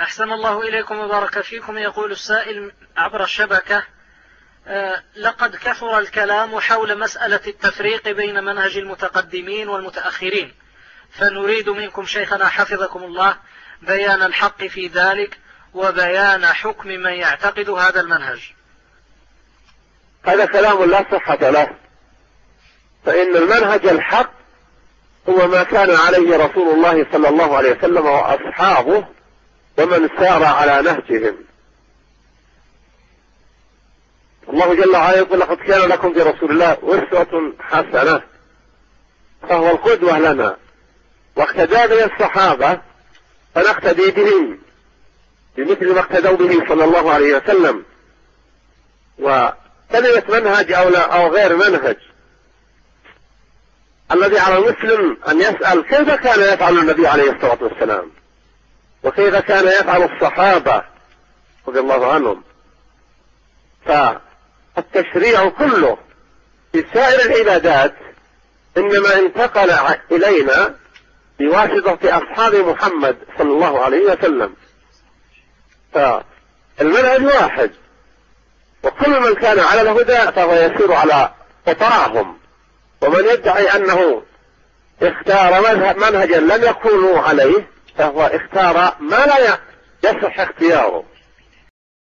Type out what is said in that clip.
أحسن الله إليكم وبارك فيكم. يقول السائل عبر الشبكة آه، لقد كثر الكلام حول مسألة التفريق بين منهج المتقدمين والمتأخرين. فنريد منكم شيخنا حفظكم الله بيان الحق في ذلك وبيان حكم من يعتقد هذا المنهج. هذا كلام لا صحة له. فإن المنهج الحق هو ما كان عليه رسول الله صلى الله عليه وسلم وأصحابه ومن سار على نهجهم. الله جل وعلا يقول لقد كان لكم في رسول الله أسوة حسنة. فهو القدوة لنا. واقتدى به الصحابة فنقتدي بهم بمثل ما اقتدوا به صلى الله عليه وسلم. وكلمة منهج أو, لا أو غير منهج. الذي على المسلم أن يسأل كيف كان يفعل النبي عليه الصلاة والسلام. وكيف كان يفعل الصحابة رضي الله عنهم؟ فالتشريع كله في سائر العبادات إنما انتقل إلينا بواسطة أصحاب محمد صلى الله عليه وسلم. فالمنهج واحد وكل من كان على الهدى فهو يسير على قطعهم ومن يدعي أنه اختار منهجا لم يكونوا عليه فهو اختار ما لا يصح اختياره.